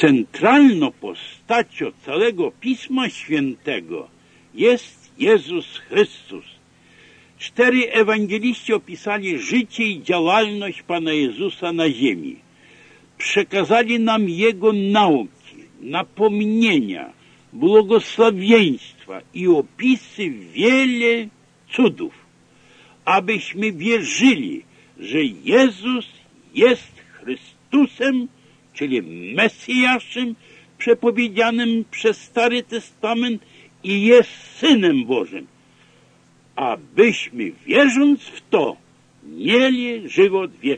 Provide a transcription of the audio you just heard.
centralną postacią całego Pisma Świętego jest Jezus Chrystus. Cztery ewangeliści opisali życie i działalność Pana Jezusa na ziemi. Przekazali nam Jego nauki, napomnienia, błogosławieństwa i opisy wiele cudów, abyśmy wierzyli, że Jezus jest Chrystusem, czyli Mesjaszem przepowiedzianym przez Stary Testament i jest Synem Bożym, abyśmy wierząc w to mieli żywot wieczny.